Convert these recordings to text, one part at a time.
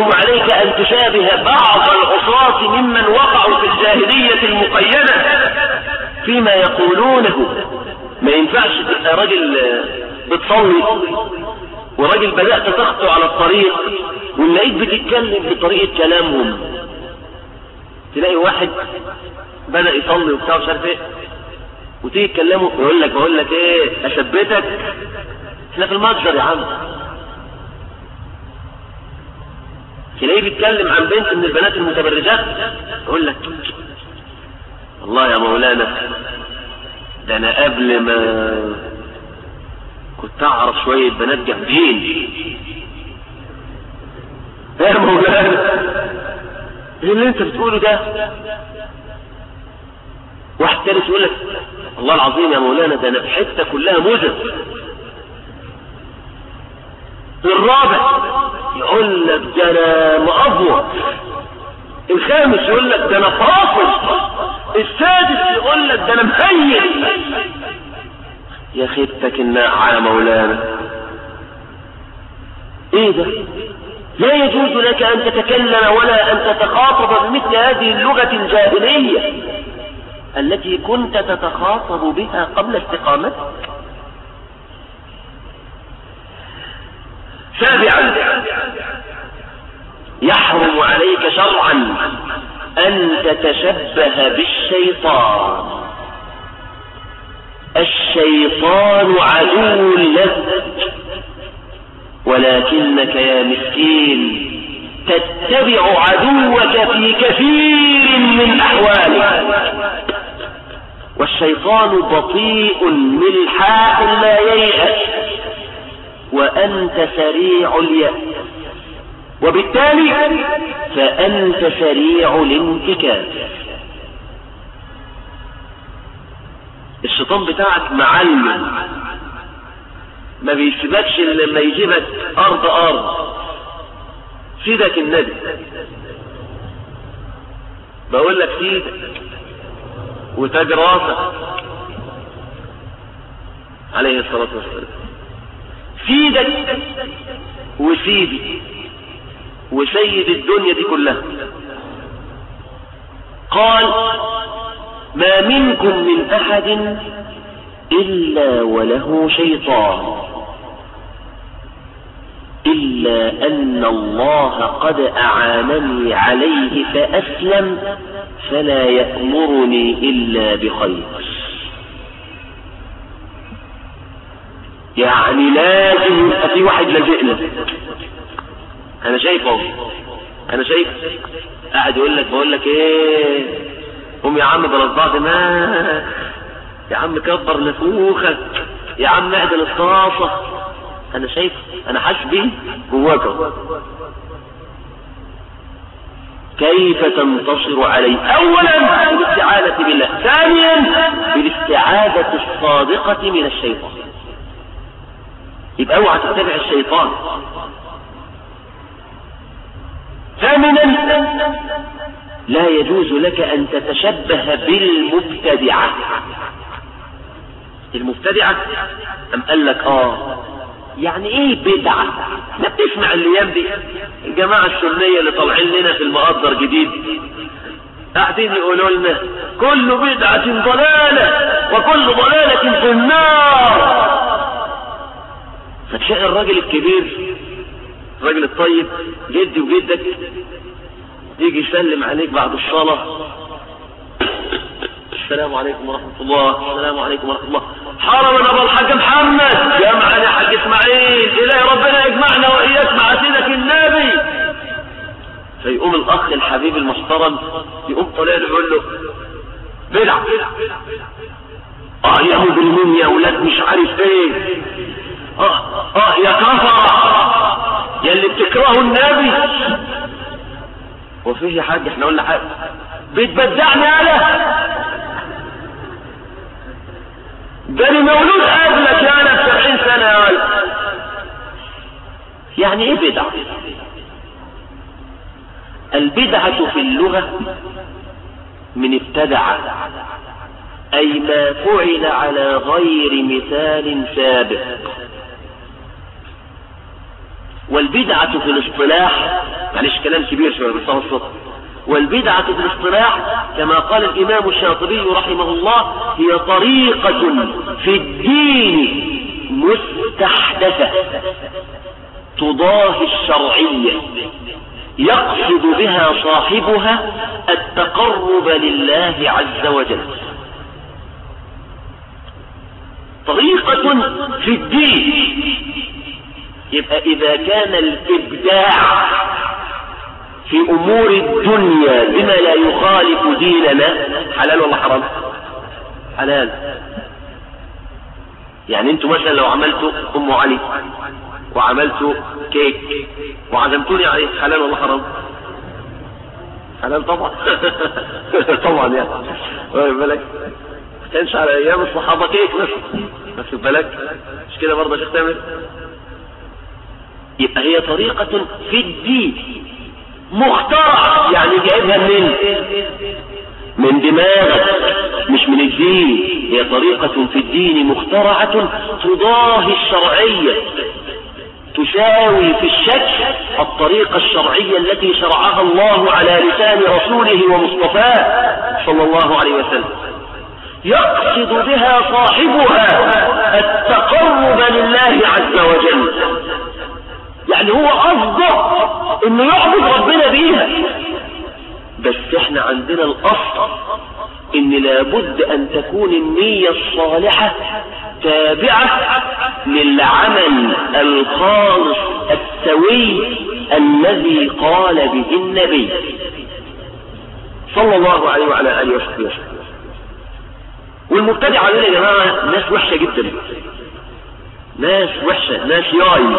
يحرم عليك أن تشابه بعض العصاة ممن وقعوا في الجاهلية المقيدة فيما يقولونه. ما ينفعش تبقى راجل بتصلي وراجل بدأت تخطو على الطريق ونلاقيك بتتكلم بطريقة كلامهم. تلاقي واحد بدأ يصلي وبتاع مش عارف إيه وتيجي تكلمه يقول لك بقول لك إيه اثبتك إحنا في المتجر يا عم. تلاقيه بيتكلم عن بنت من البنات المتبرجات يقول لك والله يا مولانا ده أنا قبل ما كنت أعرف شوية بنات جامدين. يا مولانا إيه اللي أنت بتقوله ده؟ واحد ثالث يقول لك الله العظيم يا مولانا ده أنا في حتة كلها مزن الرابع يقول لك ده أنا مقفوط الخامس يقول لك ده أنا فاصل. السادس يقول لك ده أنا مهيئ. يا خيبتك الناعة يا مولانا. إيه ده؟ لا يجوز لك أن تتكلم ولا أن تتخاطب بمثل هذه اللغة الجاهلية التي كنت تتخاطب بها قبل استقامتك. سابعا. يحرم عليك شرعا أن تتشبه بالشيطان. الشيطان عدو لك ولكنك يا مسكين تتبع عدوك في كثير من أحوالك. والشيطان بطيء ملحاء لا ييأس وأنت سريع اليأس. وبالتالي فأنت سريع الانتكاس الشيطان بتاعك معلم. ما بيسيبكش لما يجيبك أرض أرض. سيدك النبي. بقول لك سيدك وتاج راسك. عليه الصلاة والسلام. سيدك وسيدي وسيد الدنيا دي كلها. قال ما منكم من أحد إلا وله شيطان. إلا أن الله قد أعانني عليه فأسلم فلا يأمرني إلا بخير. يعني لازم يبقى في واحد لازقنا أنا شايف أهو. أنا شايف. قاعد يقول لك بقول لك إيه؟ قوم يا عم بلاش بعض ما يا عم كبر نفوخك. يا عم اعدل الطرافه أنا شايف أنا حاسس بيه جواك كيف تنتصر عليه اولا بالاستعاذة بالله. ثانيا بالاستعاذة الصادقة من الشيطان. يبقى أوعى تتبع الشيطان. ثامنا لا يجوز لك أن تتشبه بالمبتدعة. المبتدعة؟ أم قال لك آه يعني إيه بدعة؟ ما بتسمع الأيام دي؟ الجماعة السنية اللي طالعين لنا في المقدر جديد قاعدين يقولوا لنا كل بدعة ضلالة وكل ضلالة في النار. فتلاقي الراجل الكبير الراجل الطيب جدي وجدك. يجي يسلم عليك بعد الصلاة. السلام عليكم ورحمة الله. السلام عليكم ورحمة الله. حرم ابو الحاج محمد. جمعنا حاج إسماعيل. إلهي ربنا يجمعنا وإياك مع سيدك النبي. فيقوم الأخ الحبيب المحترم يقوم طالع له يقول له بدع آه يا مجرمين يا ولاد مش عارف إيه. آه آه يا كفر يا اللي بتكرهوا النبي. وفيه يا حاج إحنا قلنا حاجة. بتبدعني أنا. ده أنا مولود قبلك يا أنا بسبعين سنة يا ولد يعني إيه بدعة؟ البدعة في اللغة من ابتدع أي ما فعل على غير مثال سابق. والبدعة في الاصطلاح معلش كلام كبير شوية بس والبدعة في الاصطلاح كما قال الإمام الشاطبي رحمه الله هي طريقة في الدين مستحدثة تضاهي الشرعية يقصد بها صاحبها التقرب لله عز وجل. طريقة في الدين يبقى إذا كان الإبداع في أمور الدنيا بما لا يخالف ديننا حلال ولا حرام؟ حلال. يعني أنتوا مثلا لو عملتوا أم علي وعملتوا كيك وعزمتوني عليه حلال ولا حرام؟ حلال طبعا. طبعا يعني. بالك؟ ما كانش على أيام الصحابة كيك بس بس بالك؟ مش كده برضه يا شيخ تامر؟ يبقى هي طريقة في الدين. مخترعة يعني جايبها منين؟ من دماغك مش من الدين. هي طريقة في الدين مخترعة تضاهي الشرعية تساوي في الشك الطريقة الشرعية التي شرعها الله على لسان رسوله ومصطفاه صلى الله عليه وسلم. يقصد بها صاحبها التقرب لله عز وجل. يعني هو قصده إنه يعبد ربنا بيها. بس إحنا عندنا الأصل إن لابد أن تكون النية الصالحة تابعة للعمل الخالص السوي الذي قال به النبي صلى الله عليه وعلى آله وصحبه وسلم. والمبتدع علينا يا جماعة ناس وحشة جدا. ناس وحشة ناس ياي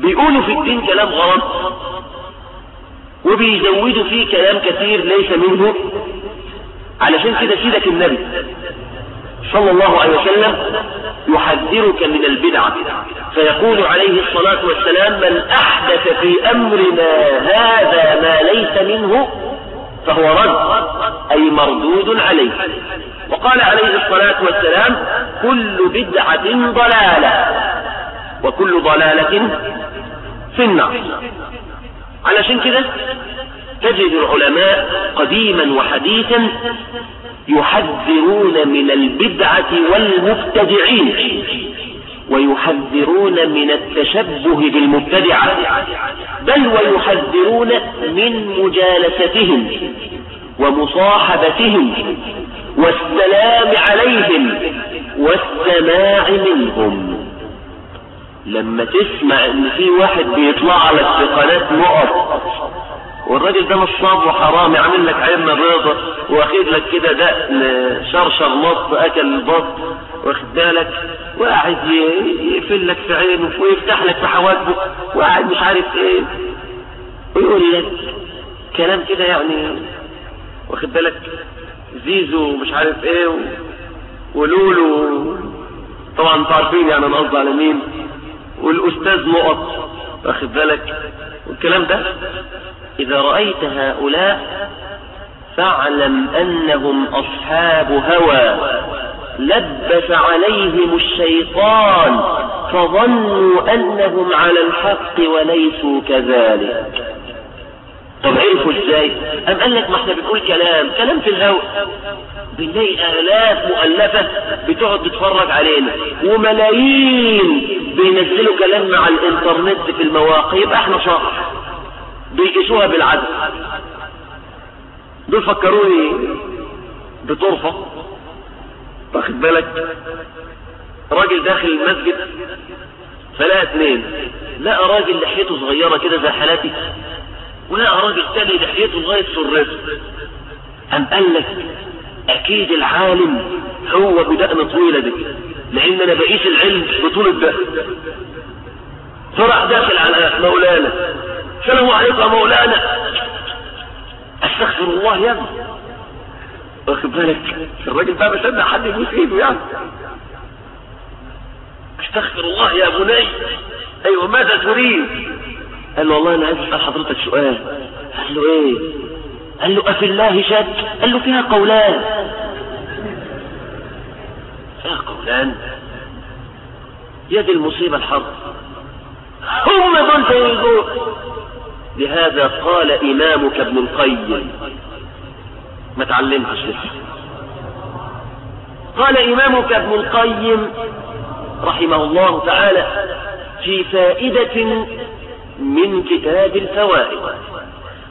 بيقولوا في الدين كلام غلط وبيزودوا فيه كلام كثير ليس منه. علشان كده سيدك النبي صلى الله عليه وسلم يحذرك من البدعة فيقول عليه الصلاة والسلام من أحدث في أمرنا هذا ما ليس منه فهو رد أي مردود عليه. وقال عليه الصلاة والسلام كل بدعة ضلالة. وكل ضلالة في النار. علشان كده تجد العلماء قديما وحديثا يحذرون من البدعة والمبتدعين ويحذرون من التشبه بالمبتدعة بل ويحذرون من مجالستهم ومصاحبتهم والسلام عليهم والسماع منهم. لما تسمع إن في واحد بيطلع لك في قناة نقط والراجل ده نصاب وحرامي عامل لك عين بيضة واخد لك كده دقن شرشر مط أكل البط واخد بالك وقاعد يقفل لك في عينه ويفتح لك في حواجبه وقاعد مش عارف إيه ويقول لك كلام كده يعني واخد بالك زيزو مش عارف إيه ولولو طبعا أنتوا عارفين يعني أنا قصدي على مين. والأستاذ نقط واخد بالك؟ والكلام ده؟ إذا رأيت هؤلاء فاعلم أنهم أصحاب هوى لبس عليهم الشيطان فظنوا أنهم على الحق وليسوا كذلك. طب عرفوا إزاي؟ أم قال لك ما إحنا بنقول كلام؟ كلام في الهواء بنلاقي آلاف مؤلفة بتقعد تتفرج علينا وملايين بينزلوا كلام مع الانترنت في المواقع يبقى إحنا صح بيقيسوها بالعدد. دول فكروني بطرفة. واخد بالك؟ راجل داخل المسجد فلقى اثنين لقى راجل لحيته صغيرة كده زي حالاتي ولقى راجل تاني لحيته لغاية سرته. قام قال لك أكيد العالم هو بدقن طويلة دي. لأن أنا بقيس العلم بطول الدقن فراح داخل على مولانا. السلام عليكم يا مولانا. أستغفر الله يا ابني. واخد بالك؟ الراجل بقى بصدق حد يبوس ايده يعني أستغفر الله يا بني. أيوه ماذا تريد؟ قال له والله أنا عايز أسأل حضرتك سؤال. قال له إيه؟ قال له أفي الله شك؟ قال له فيها قولان. فيها قولان. يد المصيبة الحرب هم دول تنظر لهذا قال إمامك ابن القيم. ما تعلمتش لسه. قال إمامك ابن القيم رحمه الله تعالى في فائدة من كتاب الفوائد.